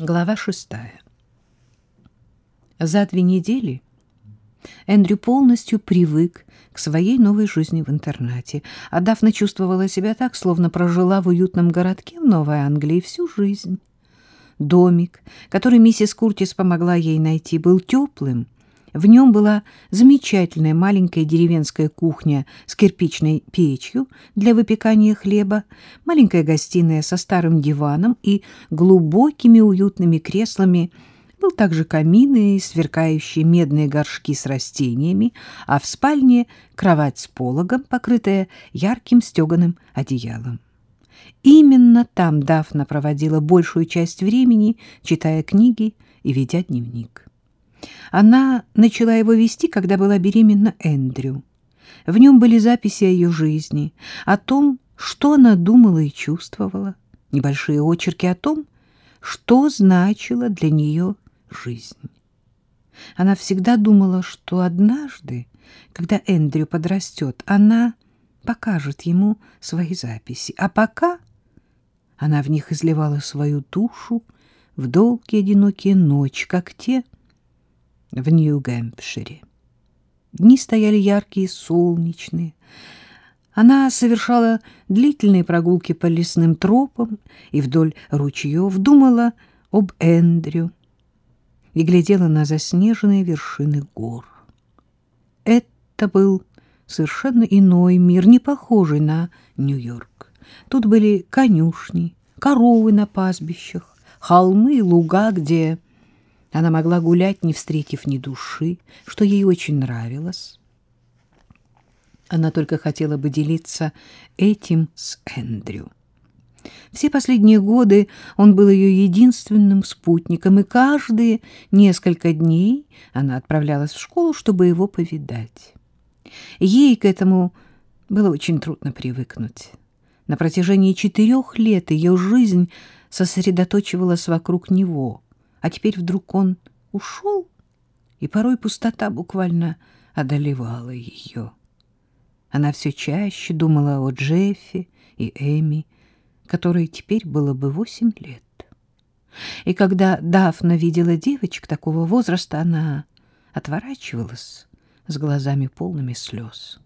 Глава шестая. За две недели Эндрю полностью привык к своей новой жизни в интернате, а Дафна чувствовала себя так, словно прожила в уютном городке в Новой Англии всю жизнь. Домик, который миссис Куртис помогла ей найти, был теплым. В нем была замечательная маленькая деревенская кухня с кирпичной печью для выпекания хлеба, маленькая гостиная со старым диваном и глубокими уютными креслами – был также камин и сверкающие медные горшки с растениями, а в спальне кровать с пологом, покрытая ярким стеганым одеялом. Именно там Дафна проводила большую часть времени, читая книги и ведя дневник. Она начала его вести, когда была беременна Эндрю. В нем были записи о ее жизни, о том, что она думала и чувствовала, небольшие очерки о том, что значило для нее жизнь. Она всегда думала, что однажды, когда Эндрю подрастет, она покажет ему свои записи. А пока она в них изливала свою душу в долгие одинокие ночи, как те в Нью-Гэмпшире. Дни стояли яркие, солнечные. Она совершала длительные прогулки по лесным тропам и вдоль ручьев, думала об Эндрю, и глядела на заснеженные вершины гор. Это был совершенно иной мир, не похожий на Нью-Йорк. Тут были конюшни, коровы на пастбищах, холмы и луга, где она могла гулять, не встретив ни души, что ей очень нравилось. Она только хотела бы делиться этим с Эндрю. Все последние годы он был ее единственным спутником, и каждые несколько дней она отправлялась в школу, чтобы его повидать. Ей к этому было очень трудно привыкнуть. На протяжении четырех лет ее жизнь сосредоточивалась вокруг него, а теперь вдруг он ушел, и порой пустота буквально одолевала ее. Она все чаще думала о Джеффе и Эми, которой теперь было бы восемь лет. И когда Дафна видела девочек такого возраста, она отворачивалась с глазами полными слез.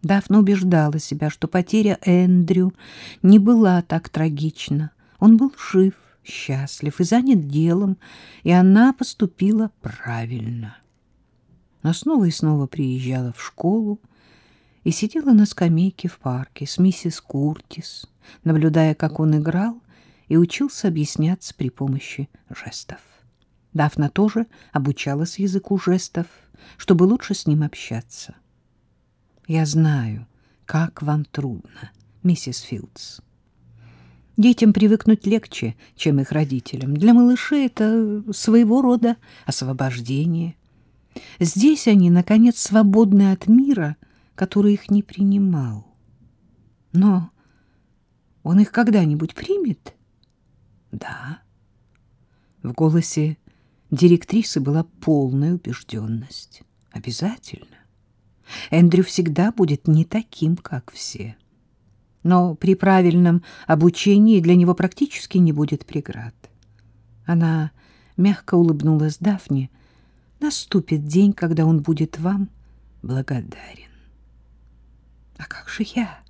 Дафна убеждала себя, что потеря Эндрю не была так трагична. Он был жив, счастлив и занят делом, и она поступила правильно. Но снова и снова приезжала в школу, и сидела на скамейке в парке с миссис Куртис, наблюдая, как он играл, и учился объясняться при помощи жестов. Дафна тоже обучалась языку жестов, чтобы лучше с ним общаться. «Я знаю, как вам трудно, миссис Филдс. Детям привыкнуть легче, чем их родителям. Для малышей это своего рода освобождение. Здесь они, наконец, свободны от мира — который их не принимал. Но он их когда-нибудь примет? Да. В голосе директрисы была полная убежденность. Обязательно. Эндрю всегда будет не таким, как все. Но при правильном обучении для него практически не будет преград. Она мягко улыбнулась Дафне. Наступит день, когда он будет вам благодарен. А как же я?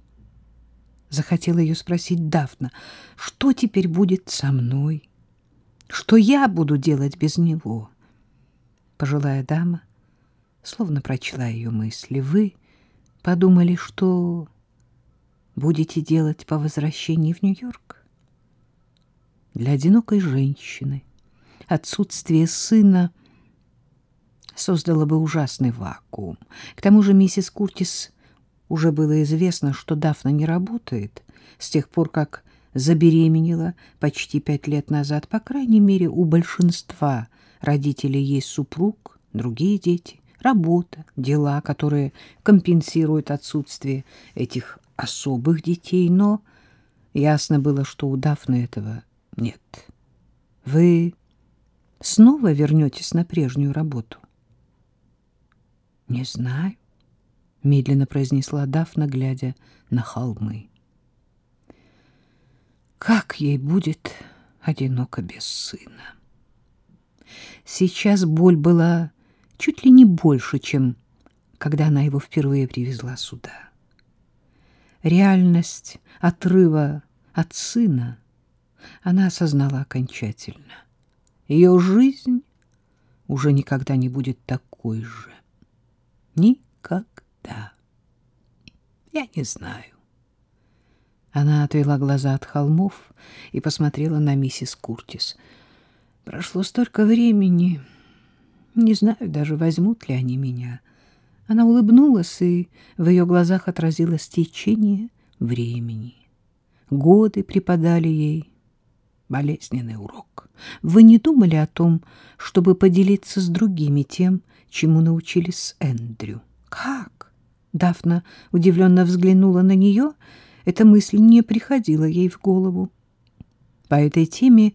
Захотела ее спросить Дафна. Что теперь будет со мной? Что я буду делать без него? Пожилая дама словно прочла ее мысли. Вы подумали, что будете делать по возвращении в Нью-Йорк? Для одинокой женщины отсутствие сына создало бы ужасный вакуум. К тому же миссис Куртис уже было известно, что Дафна не работает с тех пор, как забеременела почти пять лет назад. По крайней мере, у большинства родителей есть супруг, другие дети, работа, дела, которые компенсируют отсутствие этих особых детей. Но ясно было, что у Дафны этого нет. Вы снова вернетесь на прежнюю работу? Не знаю. — медленно произнесла Дафна, глядя на холмы. «Как ей будет одиноко без сына?» Сейчас боль была чуть ли не больше, чем когда она его впервые привезла сюда. Реальность отрыва от сына она осознала окончательно. Ее жизнь уже никогда не будет такой же. Никогда. Я не знаю. Она отвела глаза от холмов и посмотрела на миссис Куртис. Прошло столько времени. Не знаю даже, возьмут ли они меня. Она улыбнулась, и в ее глазах отразилось течение времени. Годы преподали ей болезненный урок. Вы не думали о том, чтобы поделиться с другими тем, чему научились Эндрю? Как? Дафна удивленно взглянула на нее. Эта мысль не приходила ей в голову. По этой теме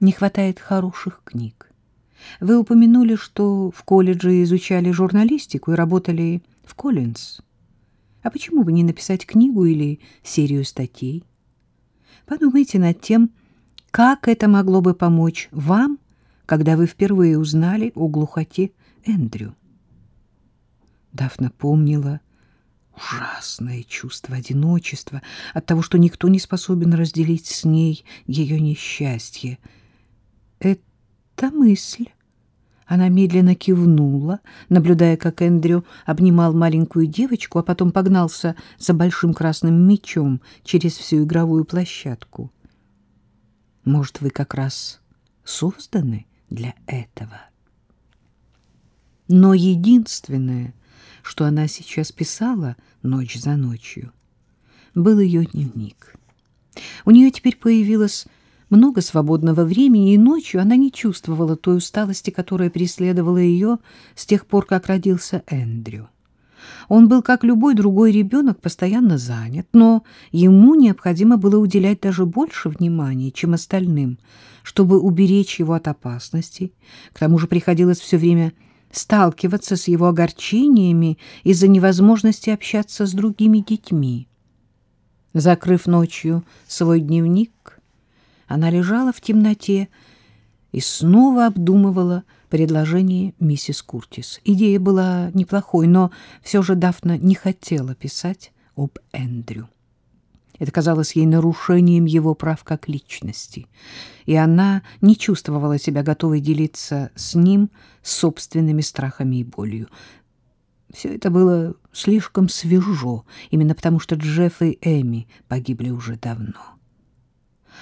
не хватает хороших книг. Вы упомянули, что в колледже изучали журналистику и работали в Коллинз. А почему бы не написать книгу или серию статей? Подумайте над тем, как это могло бы помочь вам, когда вы впервые узнали о глухоте Эндрю. Дафна помнила ужасное чувство одиночества от того, что никто не способен разделить с ней ее несчастье. Это мысль. Она медленно кивнула, наблюдая, как Эндрю обнимал маленькую девочку, а потом погнался за большим красным мечом через всю игровую площадку. Может, вы как раз созданы для этого? Но единственное, что она сейчас писала ночь за ночью, был ее дневник. У нее теперь появилось много свободного времени, и ночью она не чувствовала той усталости, которая преследовала ее с тех пор, как родился Эндрю. Он был, как любой другой ребенок, постоянно занят, но ему необходимо было уделять даже больше внимания, чем остальным, чтобы уберечь его от опасностей. К тому же приходилось все время сталкиваться с его огорчениями из-за невозможности общаться с другими детьми. Закрыв ночью свой дневник, она лежала в темноте и снова обдумывала предложение миссис Куртис. Идея была неплохой, но все же Дафна не хотела писать об Эндрю. Это казалось ей нарушением его прав как личности, и она не чувствовала себя готовой делиться с ним собственными страхами и болью. Все это было слишком свежо, именно потому что Джефф и Эми погибли уже давно.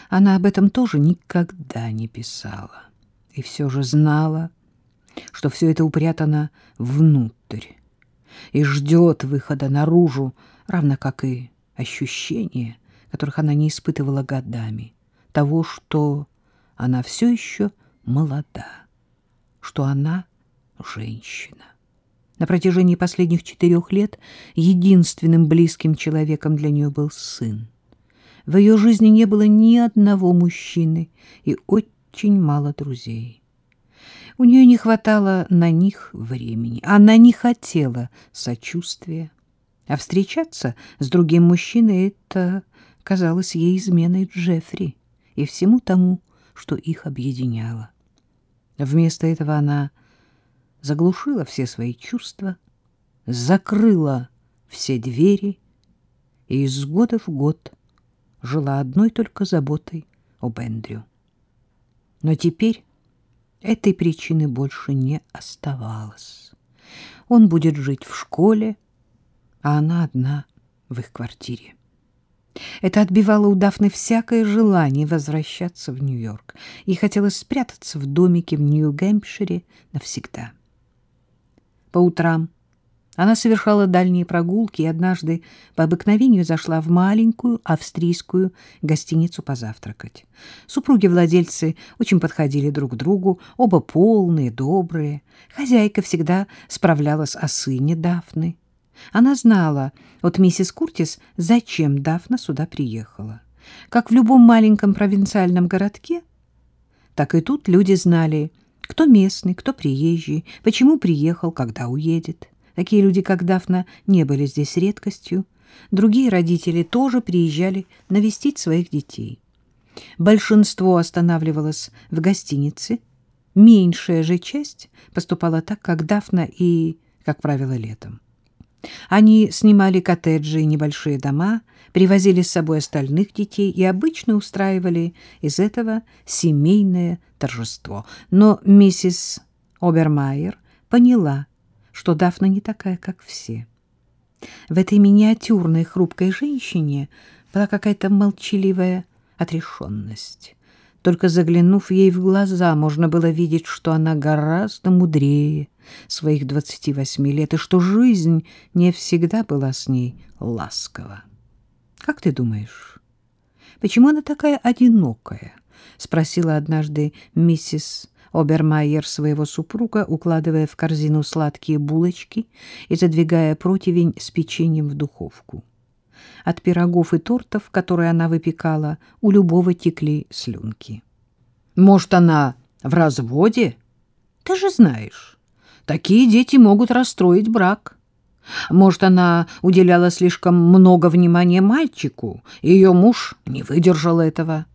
Она об этом тоже никогда не писала, и все же знала, что все это упрятано внутрь и ждет выхода наружу, равно как и ощущения, которых она не испытывала годами, того, что она все еще молода, что она женщина. На протяжении последних четырех лет единственным близким человеком для нее был сын. В ее жизни не было ни одного мужчины и очень мало друзей. У нее не хватало на них времени. Она не хотела сочувствия. А встречаться с другим мужчиной — это казалось ей изменой Джеффри и всему тому, что их объединяло. Вместо этого она заглушила все свои чувства, закрыла все двери и из года в год жила одной только заботой об Эндрю. Но теперь Этой причины больше не оставалось. Он будет жить в школе, а она одна в их квартире. Это отбивало у Дафны всякое желание возвращаться в Нью-Йорк. Ей хотелось спрятаться в домике в Нью-Гэмпшире навсегда. По утрам она совершала дальние прогулки и однажды по обыкновению зашла в маленькую австрийскую гостиницу позавтракать. Супруги-владельцы очень подходили друг к другу, оба полные, добрые. Хозяйка всегда справлялась о сыне Дафны. Она знала от миссис Куртис, зачем Дафна сюда приехала. Как в любом маленьком провинциальном городке, так и тут люди знали, кто местный, кто приезжий, почему приехал, когда уедет. Такие люди, как Дафна, не были здесь редкостью. Другие родители тоже приезжали навестить своих детей. Большинство останавливалось в гостинице, меньшая же часть поступала так, как Дафна и, как правило, летом. Они снимали коттеджи и небольшие дома, привозили с собой остальных детей и обычно устраивали из этого семейное торжество. Но миссис Обермайер поняла, что Дафна не такая, как все. В этой миниатюрной хрупкой женщине была какая-то молчаливая отрешенность. Только заглянув ей в глаза, можно было видеть, что она гораздо мудрее своих двадцати восьми лет, и что жизнь не всегда была с ней ласкова. Как ты думаешь, почему она такая одинокая? спросила однажды миссис Обермайер своего супруга, укладывая в корзину сладкие булочки и задвигая противень с печеньем в духовку. От пирогов и тортов, которые она выпекала, у любого текли слюнки. Может, она в разводе? Ты же знаешь, такие дети могут расстроить брак. Может, она уделяла слишком много внимания мальчику, и ее муж не выдержал этого.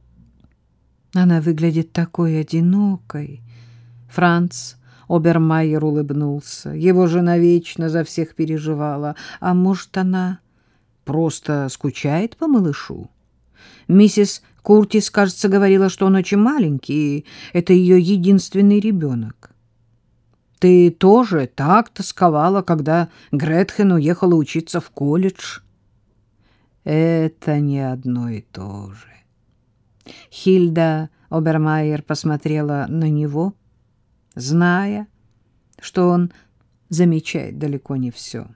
Она выглядит такой одинокой. Франц Обермайер улыбнулся. Его жена вечно за всех переживала. А может, она просто скучает по малышу? Миссис Куртис, кажется, говорила, что он очень маленький, и это ее единственный ребенок. Ты тоже так тосковала, когда Гретхен уехала учиться в колледж? Это не одно и то же. Хильда Обермайер посмотрела на него, зная, что он замечает далеко не все.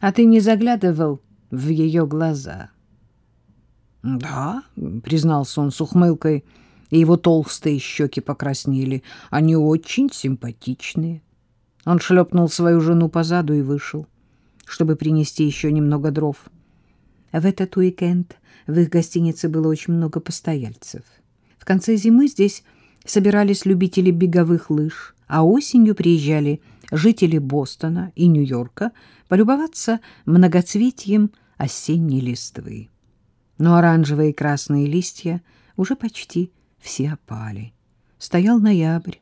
А ты не заглядывал в ее глаза? Да, признался он с ухмылкой, — и его толстые щеки покраснели. Они очень симпатичные. Он шлепнул свою жену по заду и вышел, чтобы принести еще немного дров. В этот уикенд в их гостинице было очень много постояльцев. В конце зимы здесь собирались любители беговых лыж, а осенью приезжали жители Бостона и Нью-Йорка полюбоваться многоцветием осенней листвы. Но оранжевые и красные листья уже почти все опали. Стоял ноябрь.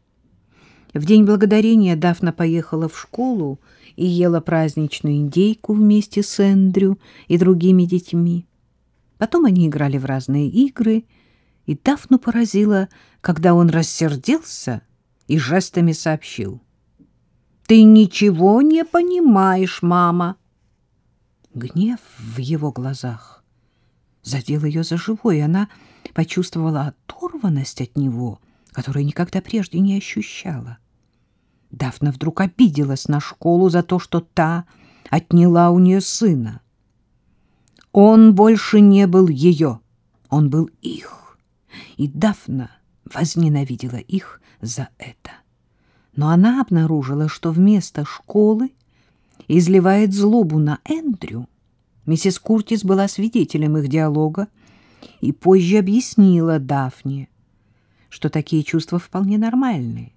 В день благодарения Дафна поехала в школу и ела праздничную индейку вместе с Эндрю и другими детьми. Потом они играли в разные игры, и Дафну поразило, когда он рассердился и жестами сообщил. «Ты ничего не понимаешь, мама!» Гнев в его глазах задел ее за живое, и она почувствовала оторванность от него, которую никогда прежде не ощущала. Дафна вдруг обиделась на школу за то, что та отняла у нее сына. Он больше не был ее, он был их. И Дафна возненавидела их за это. Но она обнаружила, что вместо школы изливает злобу на Эндрю. Миссис Куртис была свидетелем их диалога, и позже объяснила Дафне, что такие чувства вполне нормальные.